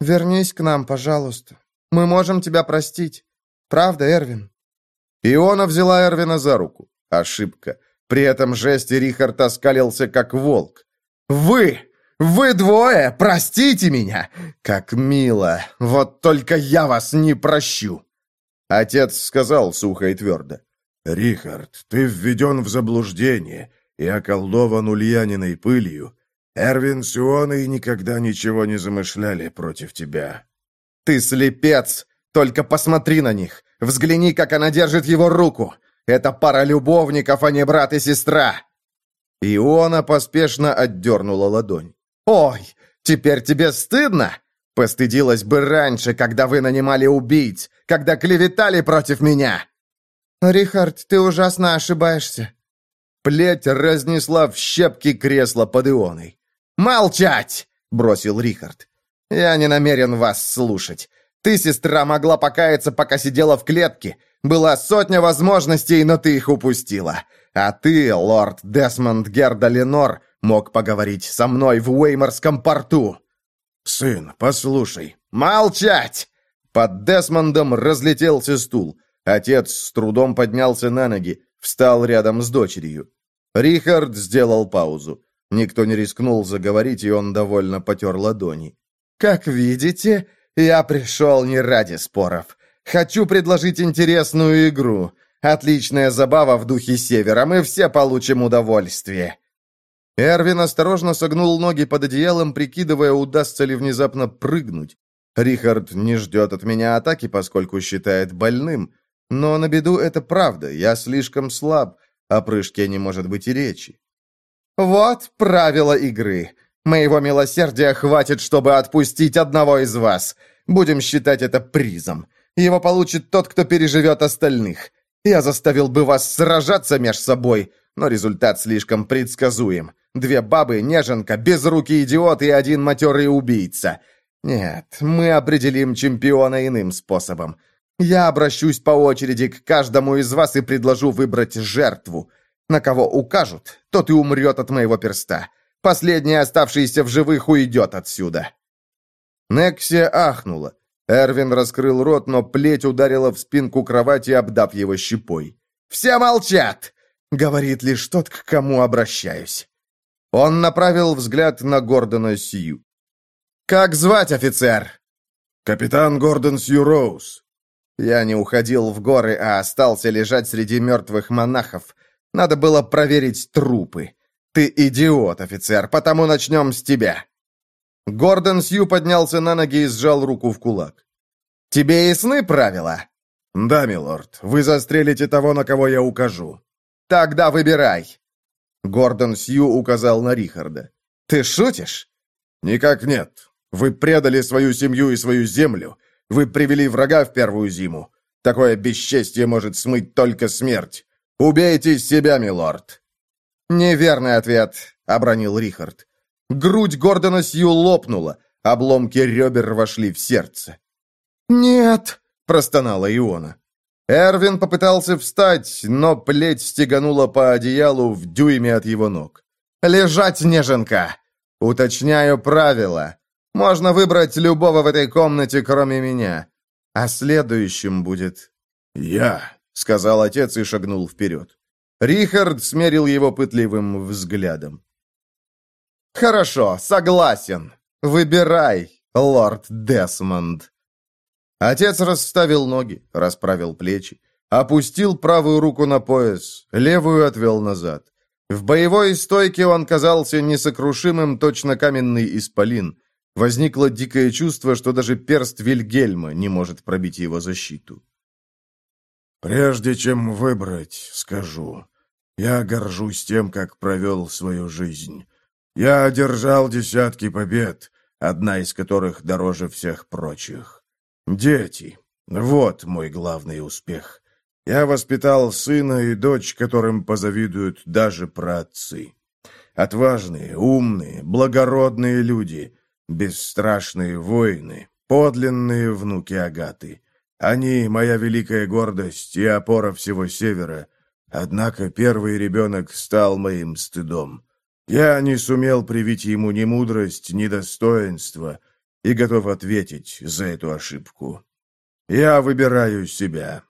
«Вернись к нам, пожалуйста. Мы можем тебя простить. Правда, Эрвин?» Иона взяла Эрвина за руку. Ошибка. При этом жесте Рихард оскалился, как волк. «Вы! Вы двое! Простите меня! Как мило! Вот только я вас не прощу!» Отец сказал сухо и твердо. «Рихард, ты введен в заблуждение и околдован ульяниной пылью. Эрвин с Ионой никогда ничего не замышляли против тебя». «Ты слепец! Только посмотри на них! Взгляни, как она держит его руку! Это пара любовников, а не брат и сестра!» Иона поспешно отдернула ладонь. «Ой, теперь тебе стыдно? Постыдилась бы раньше, когда вы нанимали убийц, когда клеветали против меня!» «Рихард, ты ужасно ошибаешься». Плеть разнесла в щепки кресло под Ионой. «Молчать!» — бросил Рихард. «Я не намерен вас слушать. Ты, сестра, могла покаяться, пока сидела в клетке. Была сотня возможностей, но ты их упустила. А ты, лорд Десмонд Герда Ленор, мог поговорить со мной в Уэйморском порту». «Сын, послушай». «Молчать!» Под Десмондом разлетелся стул. Отец с трудом поднялся на ноги, встал рядом с дочерью. Рихард сделал паузу. Никто не рискнул заговорить, и он довольно потер ладони. «Как видите, я пришел не ради споров. Хочу предложить интересную игру. Отличная забава в духе Севера, мы все получим удовольствие». Эрвин осторожно согнул ноги под одеялом, прикидывая, удастся ли внезапно прыгнуть. Рихард не ждет от меня атаки, поскольку считает больным. Но на беду это правда, я слишком слаб, о прыжке не может быть и речи. «Вот правила игры. Моего милосердия хватит, чтобы отпустить одного из вас. Будем считать это призом. Его получит тот, кто переживет остальных. Я заставил бы вас сражаться между собой, но результат слишком предсказуем. Две бабы, неженка, безрукий идиот и один матерый убийца. Нет, мы определим чемпиона иным способом. Я обращусь по очереди к каждому из вас и предложу выбрать жертву. На кого укажут, тот и умрет от моего перста. Последний, оставшийся в живых, уйдет отсюда». Нексия ахнула. Эрвин раскрыл рот, но плеть ударила в спинку кровати, обдав его щепой. «Все молчат!» — говорит лишь тот, к кому обращаюсь. Он направил взгляд на Гордона Сью. «Как звать, офицер?» «Капитан Гордон Сью Роуз». Я не уходил в горы, а остался лежать среди мертвых монахов. Надо было проверить трупы. Ты идиот, офицер, потому начнем с тебя. Гордон Сью поднялся на ноги и сжал руку в кулак. «Тебе ясны правила?» «Да, милорд. Вы застрелите того, на кого я укажу». «Тогда выбирай». Гордон Сью указал на Рихарда. «Ты шутишь?» «Никак нет. Вы предали свою семью и свою землю. Вы привели врага в первую зиму. Такое бесчестье может смыть только смерть. Убейте себя, милорд!» «Неверный ответ», — обронил Рихард. Грудь Гордона Сью лопнула, обломки ребер вошли в сердце. «Нет!» — простонала Иона. Эрвин попытался встать, но плеть стеганула по одеялу в дюйме от его ног. «Лежать, неженка! Уточняю правила. Можно выбрать любого в этой комнате, кроме меня. А следующим будет...» «Я», — сказал отец и шагнул вперед. Рихард смерил его пытливым взглядом. «Хорошо, согласен. Выбирай, лорд Десмонд». Отец расставил ноги, расправил плечи, опустил правую руку на пояс, левую отвел назад. В боевой стойке он казался несокрушимым, точно каменный исполин. Возникло дикое чувство, что даже перст Вильгельма не может пробить его защиту. «Прежде чем выбрать, скажу, я горжусь тем, как провел свою жизнь. Я одержал десятки побед, одна из которых дороже всех прочих. Дети. Вот мой главный успех. Я воспитал сына и дочь, которым позавидуют даже праотцы. Отважные, умные, благородные люди, бесстрашные воины, подлинные внуки Агаты. Они — моя великая гордость и опора всего Севера. Однако первый ребенок стал моим стыдом. Я не сумел привить ему ни мудрость, ни достоинство, и готов ответить за эту ошибку. Я выбираю себя».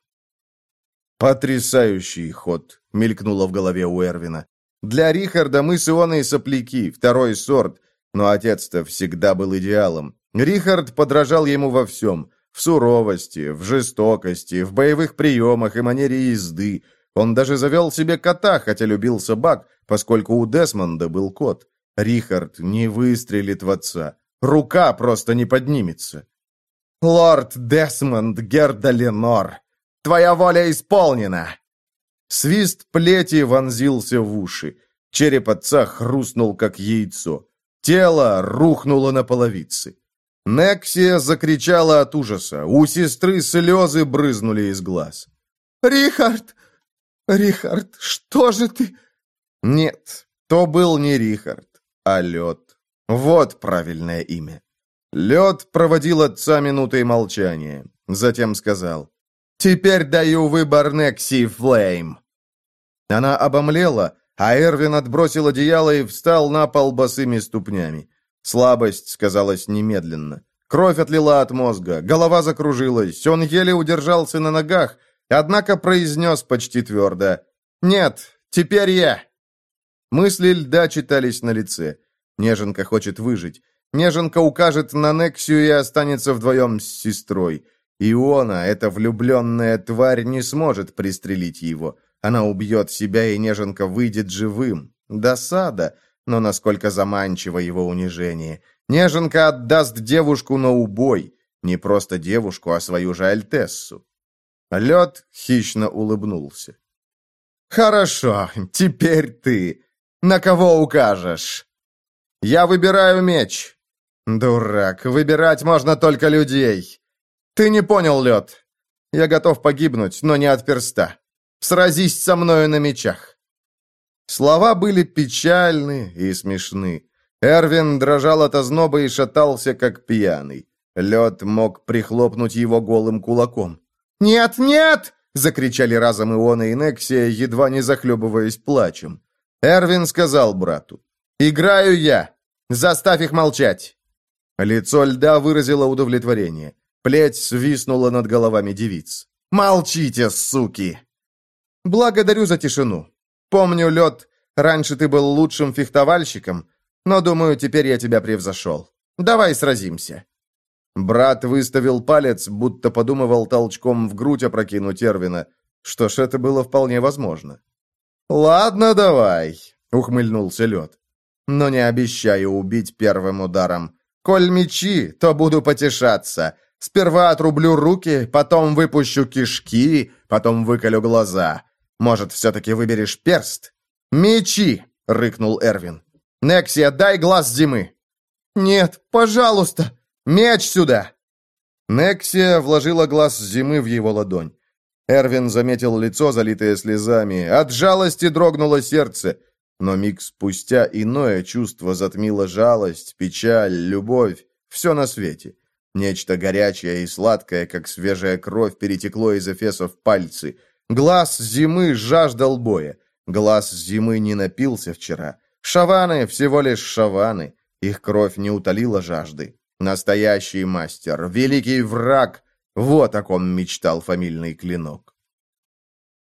«Потрясающий ход!» — мелькнуло в голове у Эрвина. «Для Рихарда мы с Ионой сопляки, второй сорт, но отец-то всегда был идеалом. Рихард подражал ему во всем — в суровости, в жестокости, в боевых приемах и манере езды, он даже завел себе кота, хотя любил собак, поскольку у Десмонда был кот. Рихард не выстрелит в отца. Рука просто не поднимется. «Лорд Десмонд Герда Ленор, твоя воля исполнена!» Свист плети вонзился в уши. Череп отца хрустнул, как яйцо. Тело рухнуло на половицы. Нексия закричала от ужаса. У сестры слезы брызнули из глаз. «Рихард! «Рихард, что же ты...» Нет, то был не Рихард, а Лед. Вот правильное имя. Лед проводил отца минутой молчания. Затем сказал, «Теперь даю выбор Некси Флейм». Она обомлела, а Эрвин отбросил одеяло и встал на пол босыми ступнями. Слабость сказалась немедленно. Кровь отлила от мозга, голова закружилась, он еле удержался на ногах, Однако произнес почти твердо. «Нет, теперь я». Мысли льда читались на лице. Неженка хочет выжить. Неженка укажет на Нексию и останется вдвоем с сестрой. Иона, эта влюбленная тварь, не сможет пристрелить его. Она убьет себя, и Неженка выйдет живым. Досада, но насколько заманчиво его унижение. Неженка отдаст девушку на убой. Не просто девушку, а свою же Альтессу. Лед хищно улыбнулся. «Хорошо, теперь ты. На кого укажешь?» «Я выбираю меч». «Дурак, выбирать можно только людей. Ты не понял, Лед. Я готов погибнуть, но не от перста. Сразись со мною на мечах». Слова были печальны и смешны. Эрвин дрожал от озноба и шатался, как пьяный. Лед мог прихлопнуть его голым кулаком. «Нет, нет!» — закричали разом Иона и Нексия, едва не захлебываясь плачем. Эрвин сказал брату. «Играю я! Заставь их молчать!» Лицо льда выразило удовлетворение. Плеть свистнула над головами девиц. «Молчите, суки!» «Благодарю за тишину. Помню, лед, раньше ты был лучшим фехтовальщиком, но, думаю, теперь я тебя превзошел. Давай сразимся». Брат выставил палец, будто подумывал толчком в грудь опрокинуть Эрвина. Что ж, это было вполне возможно. «Ладно, давай», — ухмыльнулся лед. «Но не обещаю убить первым ударом. Коль мечи, то буду потешаться. Сперва отрублю руки, потом выпущу кишки, потом выколю глаза. Может, все-таки выберешь перст?» «Мечи!» — рыкнул Эрвин. «Нексия, дай глаз зимы!» «Нет, пожалуйста!» «Меч сюда!» Нексия вложила глаз зимы в его ладонь. Эрвин заметил лицо, залитое слезами. От жалости дрогнуло сердце. Но миг спустя иное чувство затмило жалость, печаль, любовь. Все на свете. Нечто горячее и сладкое, как свежая кровь, перетекло из эфесов пальцы. Глаз зимы жаждал боя. Глаз зимы не напился вчера. Шаваны всего лишь шаваны. Их кровь не утолила жажды. Настоящий мастер, великий враг. Вот о ком мечтал фамильный клинок.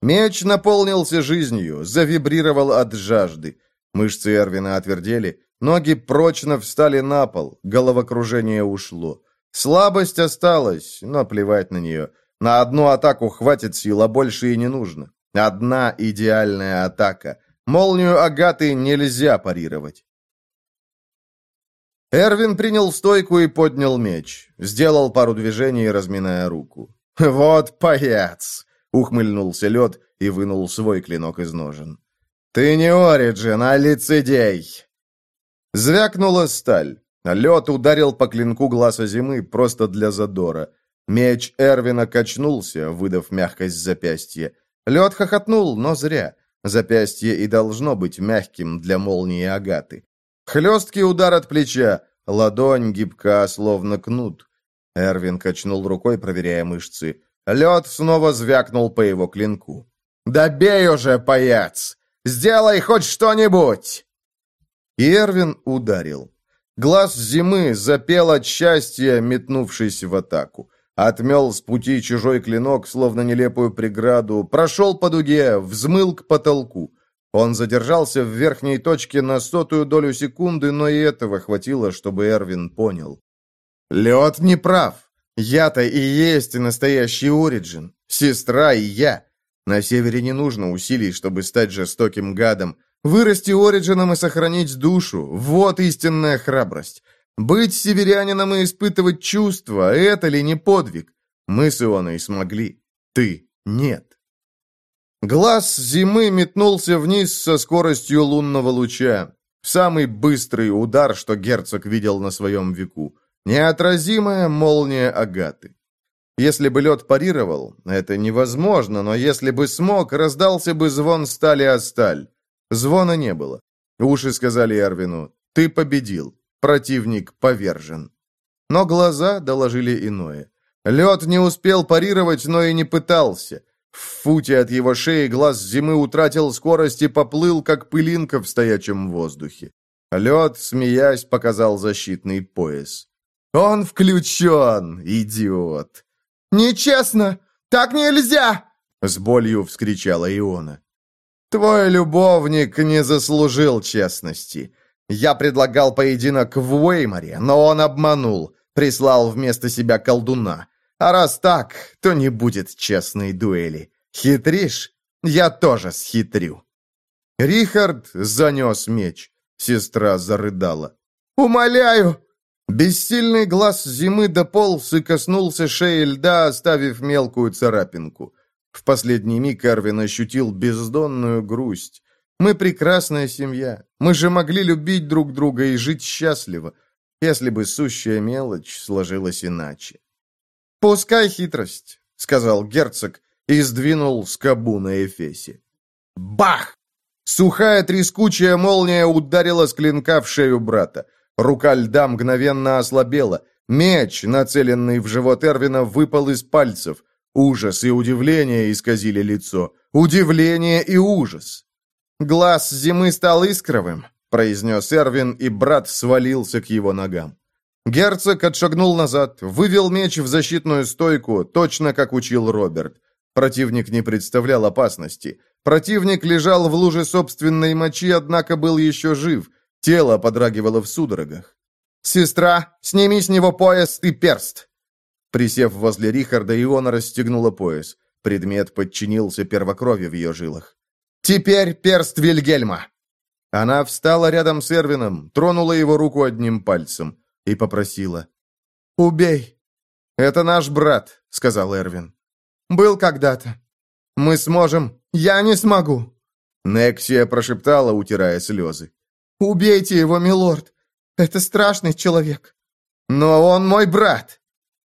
Меч наполнился жизнью, завибрировал от жажды. Мышцы Эрвина отвердели, ноги прочно встали на пол, головокружение ушло. Слабость осталась, но плевать на нее. На одну атаку хватит сил, а больше и не нужно. Одна идеальная атака. Молнию Агаты нельзя парировать. Эрвин принял стойку и поднял меч. Сделал пару движений, разминая руку. «Вот паяц!» — ухмыльнулся лед и вынул свой клинок из ножен. «Ты не Ориджин, а лицедей!» Звякнула сталь. Лед ударил по клинку глаза зимы просто для задора. Меч Эрвина качнулся, выдав мягкость запястья. Лед хохотнул, но зря. Запястье и должно быть мягким для молнии Агаты. Хлесткий удар от плеча, ладонь гибка, словно кнут. Эрвин качнул рукой, проверяя мышцы. Лед снова звякнул по его клинку. «Да бей уже, паяц! Сделай хоть что-нибудь!» И Эрвин ударил. Глаз зимы запел от счастья, метнувшись в атаку. Отмел с пути чужой клинок, словно нелепую преграду, прошел по дуге, взмыл к потолку. Он задержался в верхней точке на сотую долю секунды, но и этого хватило, чтобы Эрвин понял. «Лед не прав. Я-то и есть настоящий Ориджин. Сестра и я. На севере не нужно усилий, чтобы стать жестоким гадом. Вырасти Ориджином и сохранить душу – вот истинная храбрость. Быть северянином и испытывать чувства – это ли не подвиг? Мы с Ионой смогли. Ты – нет. Глаз зимы метнулся вниз со скоростью лунного луча. Самый быстрый удар, что герцог видел на своем веку. Неотразимая молния Агаты. Если бы лед парировал, это невозможно, но если бы смог, раздался бы звон стали о сталь. Звона не было. Уши сказали Эрвину, ты победил, противник повержен. Но глаза доложили иное. Лед не успел парировать, но и не пытался. В футе от его шеи глаз зимы утратил скорость и поплыл, как пылинка в стоячем воздухе. Лед, смеясь, показал защитный пояс. «Он включен, идиот!» «Нечестно! Так нельзя!» С болью вскричала Иона. «Твой любовник не заслужил честности. Я предлагал поединок в Уэйморе, но он обманул, прислал вместо себя колдуна. А раз так, то не будет честной дуэли. Хитришь? Я тоже схитрю». Рихард занес меч. Сестра зарыдала. «Умоляю!» Бессильный глаз зимы дополз и коснулся шеи льда, оставив мелкую царапинку. В последний миг Эрвин ощутил бездонную грусть. «Мы прекрасная семья. Мы же могли любить друг друга и жить счастливо, если бы сущая мелочь сложилась иначе». «Пускай хитрость», — сказал герцог и сдвинул скобу на эфесе. Бах! Сухая трескучая молния ударила с клинка в шею брата. Рука льда мгновенно ослабела. Меч, нацеленный в живот Эрвина, выпал из пальцев. Ужас и удивление исказили лицо. Удивление и ужас. «Глаз зимы стал искровым», — произнес Эрвин, и брат свалился к его ногам. Герцог отшагнул назад, вывел меч в защитную стойку, точно как учил Роберт. Противник не представлял опасности. Противник лежал в луже собственной мочи, однако был еще жив. Тело подрагивало в судорогах. «Сестра, сними с него пояс и перст!» Присев возле Рихарда, Иона расстегнула пояс. Предмет подчинился первокрови в ее жилах. «Теперь перст Вильгельма!» Она встала рядом с Эрвином, тронула его руку одним пальцем и попросила. «Убей!» «Это наш брат», — сказал Эрвин. «Был когда-то. Мы сможем. Я не смогу!» Нексия прошептала, утирая слезы. «Убейте его, милорд! Это страшный человек!» «Но он мой брат!»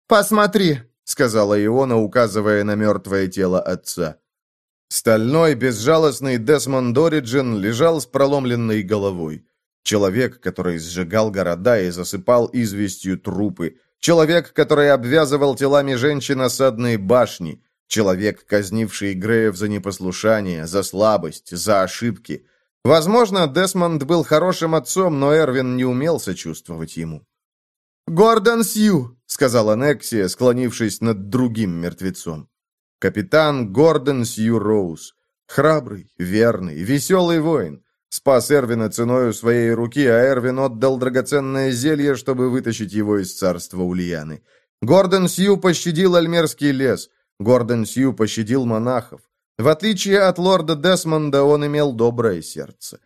«Посмотри!» — сказала Иона, указывая на мертвое тело отца. Стальной, безжалостный Десмонд Ориджин лежал с проломленной головой. Человек, который сжигал города и засыпал известью трупы. Человек, который обвязывал телами женщин осадные башни. Человек, казнивший Греев за непослушание, за слабость, за ошибки. Возможно, Десмонд был хорошим отцом, но Эрвин не умел сочувствовать ему. «Гордон Сью!» — сказала Нексия, склонившись над другим мертвецом. Капитан Гордон Сью Роуз. Храбрый, верный, веселый воин. Спас Эрвина ценою своей руки, а Эрвин отдал драгоценное зелье, чтобы вытащить его из царства Ульяны. Гордон Сью пощадил Альмерский лес. Гордон Сью пощадил монахов. В отличие от лорда Десмонда, он имел доброе сердце.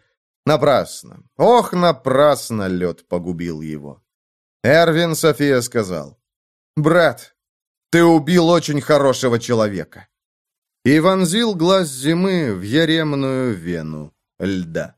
Напрасно. Ох, напрасно лед погубил его. Эрвин София сказал. «Брат, ты убил очень хорошего человека!» И вонзил глаз зимы в яремную вену льда.